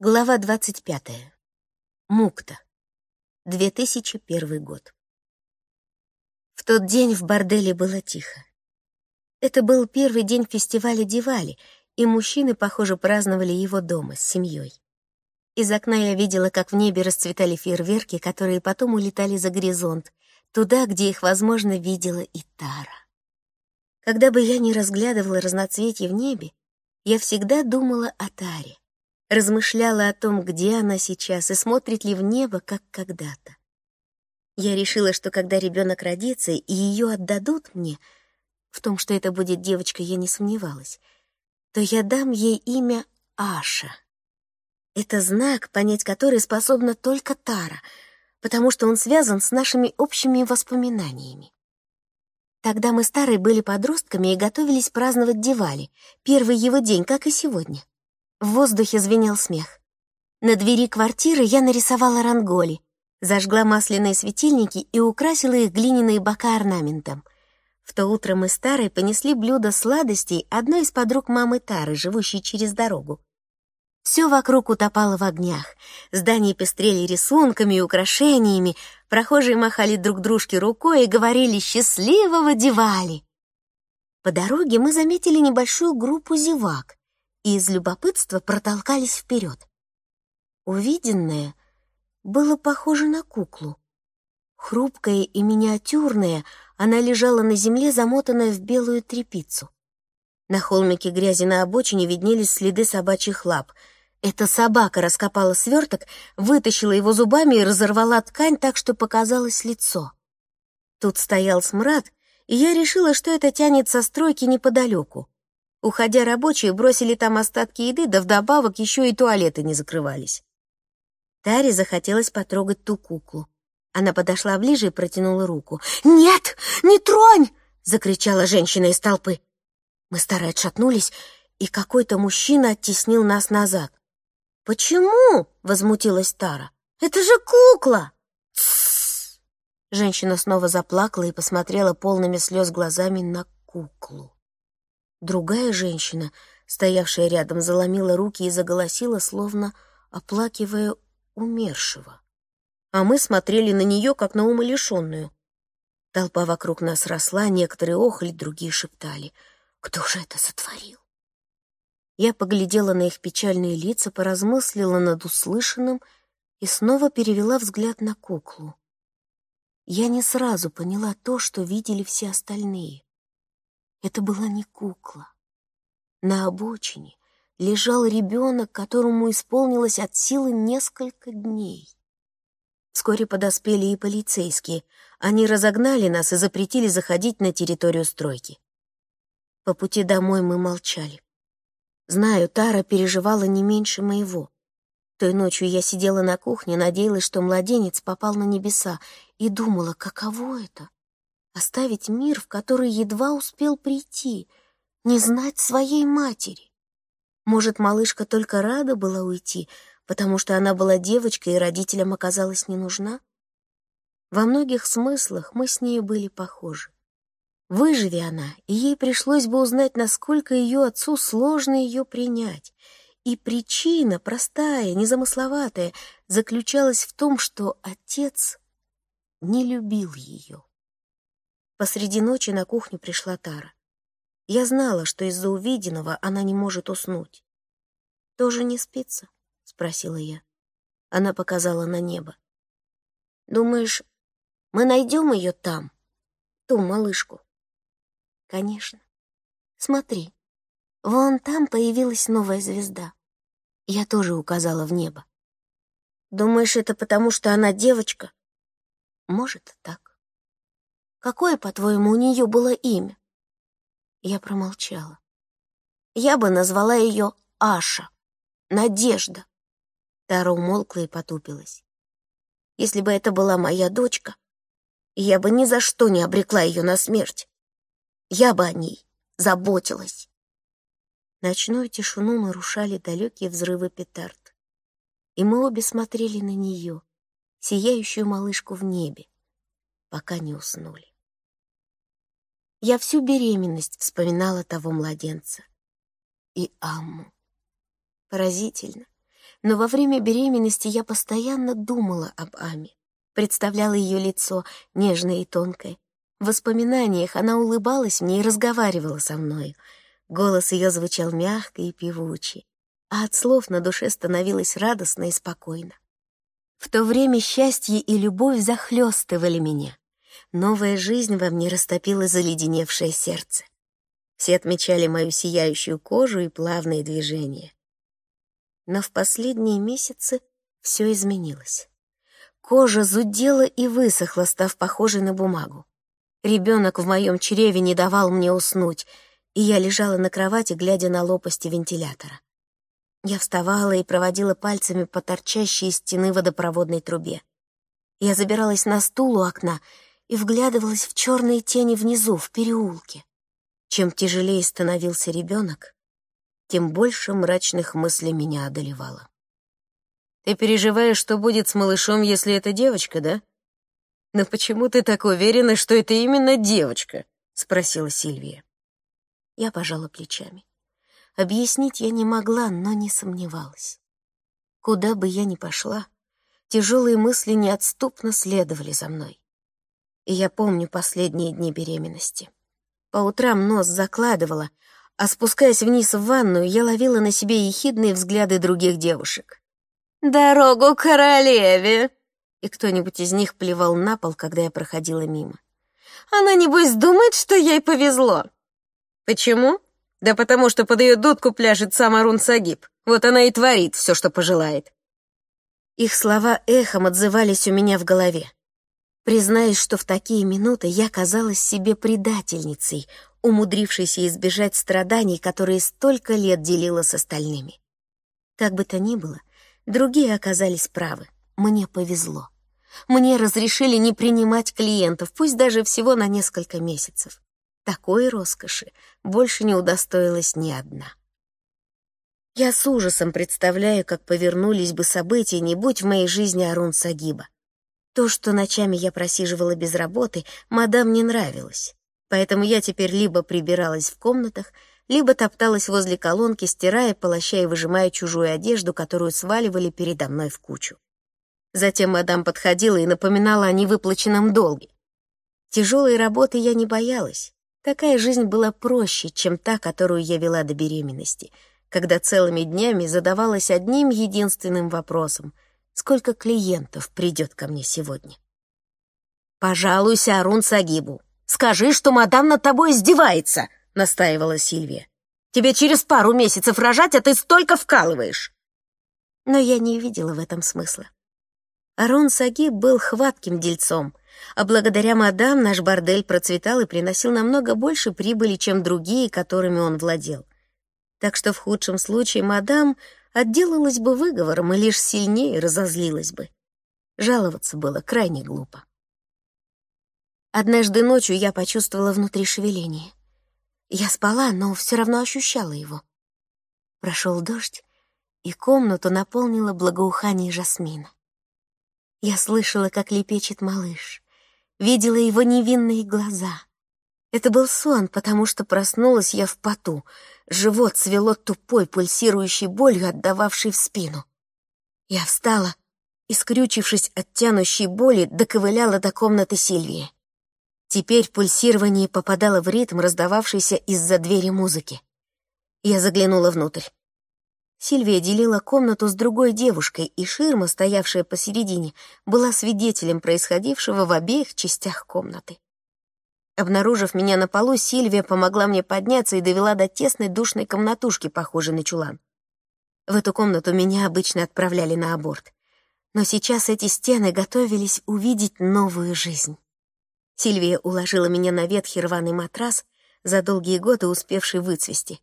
Глава 25. Мукта. 2001 год. В тот день в борделе было тихо. Это был первый день фестиваля Дивали, и мужчины, похоже, праздновали его дома с семьей. Из окна я видела, как в небе расцветали фейерверки, которые потом улетали за горизонт, туда, где их, возможно, видела и Тара. Когда бы я ни разглядывала разноцветье в небе, я всегда думала о Таре размышляла о том, где она сейчас и смотрит ли в небо, как когда-то. Я решила, что когда ребенок родится и ее отдадут мне, в том, что это будет девочка, я не сомневалась, то я дам ей имя Аша. Это знак, понять который способна только Тара, потому что он связан с нашими общими воспоминаниями. Тогда мы старые были подростками и готовились праздновать Дивали, первый его день, как и сегодня. В воздухе звенел смех. На двери квартиры я нарисовала ранголи, зажгла масляные светильники и украсила их глиняные бока орнаментом. В то утро мы с Тарой понесли блюдо сладостей одной из подруг мамы Тары, живущей через дорогу. Все вокруг утопало в огнях. Здания пестрели рисунками и украшениями, прохожие махали друг дружке рукой и говорили «Счастливого Дивали!». По дороге мы заметили небольшую группу зевак и из любопытства протолкались вперед. Увиденное было похоже на куклу. Хрупкая и миниатюрная, она лежала на земле, замотанная в белую тряпицу. На холмике грязи на обочине виднелись следы собачьих лап. Эта собака раскопала сверток, вытащила его зубами и разорвала ткань так, что показалось лицо. Тут стоял смрад, и я решила, что это тянет со стройки неподалеку. Уходя, рабочие бросили там остатки еды, да вдобавок еще и туалеты не закрывались. Таре захотелось потрогать ту куклу. Она подошла ближе и протянула руку. «Нет, не тронь!» — закричала женщина из толпы. Мы старо отшатнулись, и какой-то мужчина оттеснил нас назад. «Почему?» — возмутилась Тара. «Это же кукла!» Женщина снова заплакала и посмотрела полными слез глазами на куклу. Другая женщина, стоявшая рядом, заломила руки и заголосила, словно оплакивая умершего. А мы смотрели на нее, как на умалишенную. Толпа вокруг нас росла, некоторые охали, другие шептали. «Кто же это сотворил?» Я поглядела на их печальные лица, поразмыслила над услышанным и снова перевела взгляд на куклу. Я не сразу поняла то, что видели все остальные. Это была не кукла. На обочине лежал ребенок, которому исполнилось от силы несколько дней. Вскоре подоспели и полицейские. Они разогнали нас и запретили заходить на территорию стройки. По пути домой мы молчали. Знаю, Тара переживала не меньше моего. Той ночью я сидела на кухне, надеялась, что младенец попал на небеса, и думала, каково это оставить мир, в который едва успел прийти, не знать своей матери. Может, малышка только рада была уйти, потому что она была девочкой и родителям оказалась не нужна? Во многих смыслах мы с ней были похожи. Выживи она, и ей пришлось бы узнать, насколько ее отцу сложно ее принять. И причина, простая, незамысловатая, заключалась в том, что отец не любил ее. Посреди ночи на кухню пришла Тара. Я знала, что из-за увиденного она не может уснуть. «Тоже не спится?» — спросила я. Она показала на небо. «Думаешь, мы найдем ее там, ту малышку?» «Конечно. Смотри, вон там появилась новая звезда. Я тоже указала в небо. Думаешь, это потому, что она девочка? Может, так. Какое, по-твоему, у нее было имя?» Я промолчала. Я бы назвала ее Аша, Надежда. Тара умолкла и потупилась. Если бы это была моя дочка, я бы ни за что не обрекла ее на смерть. Я бы о ней заботилась. Ночную тишину нарушали далекие взрывы петард. И мы обе смотрели на нее, сияющую малышку в небе, пока не уснули. Я всю беременность вспоминала того младенца. И Амму. Поразительно. но во время беременности я постоянно думала об Аме, представляла ее лицо, нежное и тонкое. В воспоминаниях она улыбалась мне и разговаривала со мной. Голос ее звучал мягко и певуче, а от слов на душе становилось радостно и спокойно. В то время счастье и любовь захлестывали меня. Новая жизнь во мне растопила заледеневшее сердце. Все отмечали мою сияющую кожу и плавные движения. Но в последние месяцы все изменилось. Кожа зудела и высохла, став похожей на бумагу. Ребенок в моем чреве не давал мне уснуть, и я лежала на кровати, глядя на лопасти вентилятора. Я вставала и проводила пальцами по торчащей из стены водопроводной трубе. Я забиралась на стул у окна и вглядывалась в черные тени внизу, в переулке. Чем тяжелее становился ребенок, тем больше мрачных мыслей меня одолевало. «Ты переживаешь, что будет с малышом, если это девочка, да?» «Но почему ты так уверена, что это именно девочка?» — спросила Сильвия. Я пожала плечами. Объяснить я не могла, но не сомневалась. Куда бы я ни пошла, тяжелые мысли неотступно следовали за мной. И я помню последние дни беременности. По утрам нос закладывала, а спускаясь вниз в ванную, я ловила на себе ехидные взгляды других девушек. «Дорогу королеве!» И кто-нибудь из них плевал на пол, когда я проходила мимо. «Она, небось, думает, что ей повезло!» «Почему?» «Да потому что под ее дудку пляжет сам Арун Сагиб. Вот она и творит все, что пожелает». Их слова эхом отзывались у меня в голове. Признаюсь, что в такие минуты я казалась себе предательницей, умудрившейся избежать страданий, которые столько лет делила с остальными. Как бы то ни было, другие оказались правы. Мне повезло. Мне разрешили не принимать клиентов, пусть даже всего на несколько месяцев. Такой роскоши больше не удостоилась ни одна. Я с ужасом представляю, как повернулись бы события, не будь в моей жизни Арун Сагиба. То, что ночами я просиживала без работы, мадам не нравилось. Поэтому я теперь либо прибиралась в комнатах, либо топталась возле колонки, стирая, полощая и выжимая чужую одежду, которую сваливали передо мной в кучу. Затем мадам подходила и напоминала о невыплаченном долге. Тяжелой работы я не боялась. Такая жизнь была проще, чем та, которую я вела до беременности, когда целыми днями задавалась одним единственным вопросом — сколько клиентов придет ко мне сегодня. «Пожалуйся Арун Сагибу. Скажи, что мадам над тобой издевается», — настаивала Сильвия. «Тебе через пару месяцев рожать, а ты столько вкалываешь». Но я не видела в этом смысла. Арун Сагиб был хватким дельцом, а благодаря мадам наш бордель процветал и приносил намного больше прибыли, чем другие, которыми он владел. Так что в худшем случае мадам отделалась бы выговором и лишь сильнее разозлилась бы. Жаловаться было крайне глупо. Однажды ночью я почувствовала внутри шевеление. Я спала, но все равно ощущала его. Прошел дождь, и комнату наполнило благоухание жасмина. Я слышала, как лепечет малыш, видела его невинные глаза. Это был сон, потому что проснулась я в поту — Живот свело тупой, пульсирующей болью, отдававшей в спину. Я встала и, скрючившись от тянущей боли, доковыляла до комнаты Сильвии. Теперь пульсирование попадало в ритм, раздававшийся из-за двери музыки. Я заглянула внутрь. Сильвия делила комнату с другой девушкой, и ширма, стоявшая посередине, была свидетелем происходившего в обеих частях комнаты. Обнаружив меня на полу, Сильвия помогла мне подняться и довела до тесной душной комнатушки, похожей на чулан. В эту комнату меня обычно отправляли на аборт. Но сейчас эти стены готовились увидеть новую жизнь. Сильвия уложила меня на ветхий рваный матрас, за долгие годы успевший выцвести.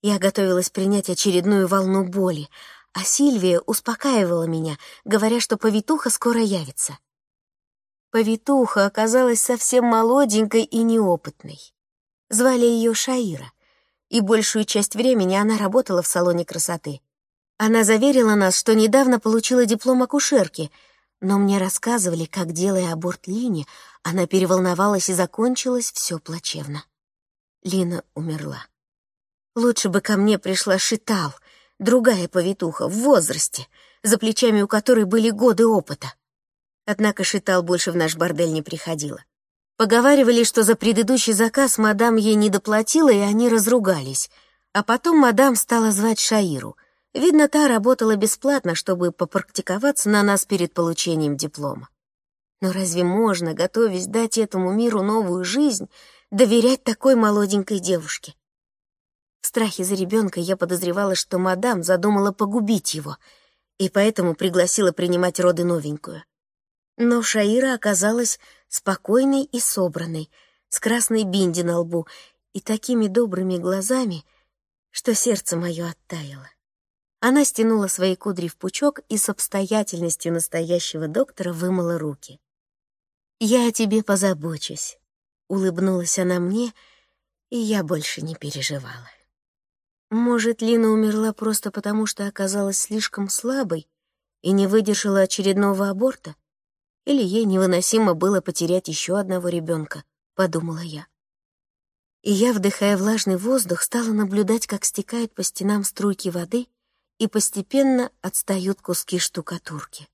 Я готовилась принять очередную волну боли, а Сильвия успокаивала меня, говоря, что повитуха скоро явится. Повитуха оказалась совсем молоденькой и неопытной. Звали ее Шаира, и большую часть времени она работала в салоне красоты. Она заверила нас, что недавно получила диплом акушерки, но мне рассказывали, как, делая аборт Лине, она переволновалась и закончилось все плачевно. Лина умерла. Лучше бы ко мне пришла Шитал, другая повитуха, в возрасте, за плечами у которой были годы опыта. Однако Шитал больше в наш бордель не приходила. Поговаривали, что за предыдущий заказ мадам ей не доплатила, и они разругались. А потом мадам стала звать Шаиру. Видно, та работала бесплатно, чтобы попрактиковаться на нас перед получением диплома. Но разве можно, готовясь дать этому миру новую жизнь, доверять такой молоденькой девушке? В страхе за ребенка я подозревала, что мадам задумала погубить его, и поэтому пригласила принимать роды новенькую. Но Шаира оказалась спокойной и собранной, с красной бинди на лбу и такими добрыми глазами, что сердце мое оттаяло. Она стянула свои кудри в пучок и с обстоятельностью настоящего доктора вымыла руки. «Я о тебе позабочусь», — улыбнулась она мне, и я больше не переживала. Может, Лина умерла просто потому, что оказалась слишком слабой и не выдержала очередного аборта? Или ей невыносимо было потерять еще одного ребенка, подумала я. И я, вдыхая влажный воздух, стала наблюдать, как стекают по стенам струйки воды и постепенно отстают куски штукатурки.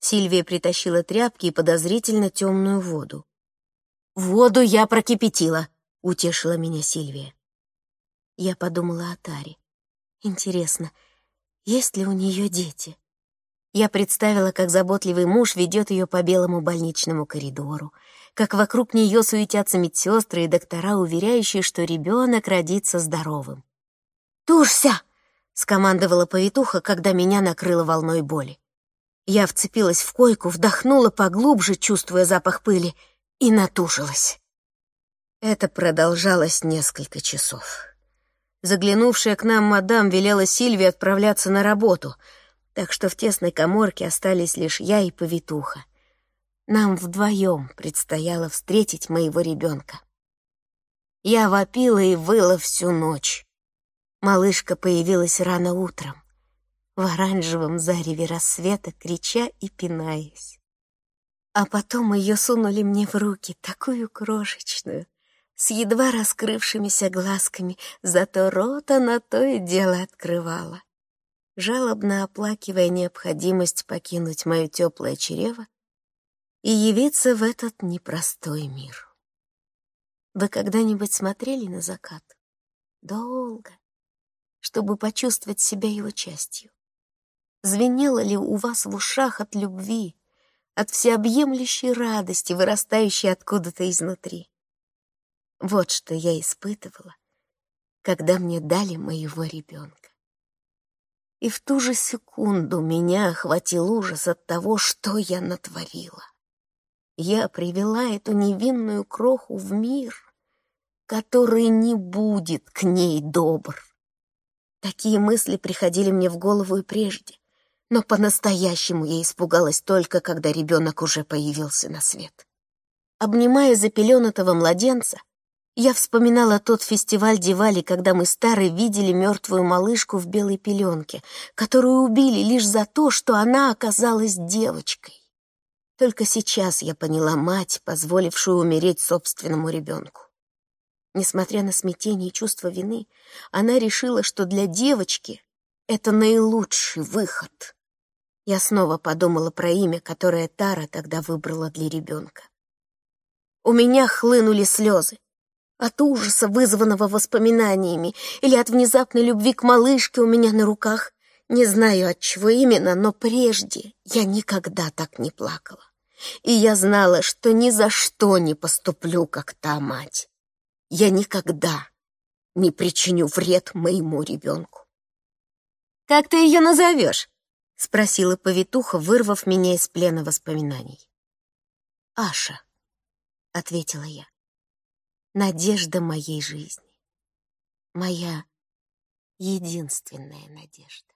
Сильвия притащила тряпки и подозрительно темную воду. «Воду я прокипятила», — утешила меня Сильвия. Я подумала о Таре. Интересно, есть ли у нее дети? Я представила, как заботливый муж ведет ее по белому больничному коридору, как вокруг нее суетятся медсестры и доктора, уверяющие, что ребенок родится здоровым. «Тушься!» — скомандовала повитуха, когда меня накрыло волной боли. Я вцепилась в койку, вдохнула поглубже, чувствуя запах пыли, и натужилась. Это продолжалось несколько часов. Заглянувшая к нам мадам велела Сильве отправляться на работу — так что в тесной коморке остались лишь я и повитуха. Нам вдвоем предстояло встретить моего ребенка. Я вопила и выла всю ночь. Малышка появилась рано утром, в оранжевом зареве рассвета, крича и пинаясь. А потом ее сунули мне в руки, такую крошечную, с едва раскрывшимися глазками, зато рот она то и дело открывала жалобно оплакивая необходимость покинуть мое теплое чрево и явиться в этот непростой мир. Вы когда-нибудь смотрели на закат? Долго, чтобы почувствовать себя его частью. Звенело ли у вас в ушах от любви, от всеобъемлющей радости, вырастающей откуда-то изнутри? Вот что я испытывала, когда мне дали моего ребенка. И в ту же секунду меня охватил ужас от того, что я натворила. Я привела эту невинную кроху в мир, который не будет к ней добр. Такие мысли приходили мне в голову и прежде, но по-настоящему я испугалась только, когда ребенок уже появился на свет. Обнимая запеленатого младенца, я вспоминала тот фестиваль Дивали, когда мы старые видели мертвую малышку в белой пеленке, которую убили лишь за то, что она оказалась девочкой. Только сейчас я поняла мать, позволившую умереть собственному ребенку. Несмотря на смятение и чувство вины, она решила, что для девочки это наилучший выход. Я снова подумала про имя, которое Тара тогда выбрала для ребенка. У меня хлынули слезы. От ужаса, вызванного воспоминаниями, или от внезапной любви к малышке у меня на руках. Не знаю, от чего именно, но прежде я никогда так не плакала. И я знала, что ни за что не поступлю, как та мать. Я никогда не причиню вред моему ребенку. «Как ты ее назовешь?» — спросила повитуха, вырвав меня из плена воспоминаний. «Аша», — ответила я надежда моей жизни. Моя единственная надежда.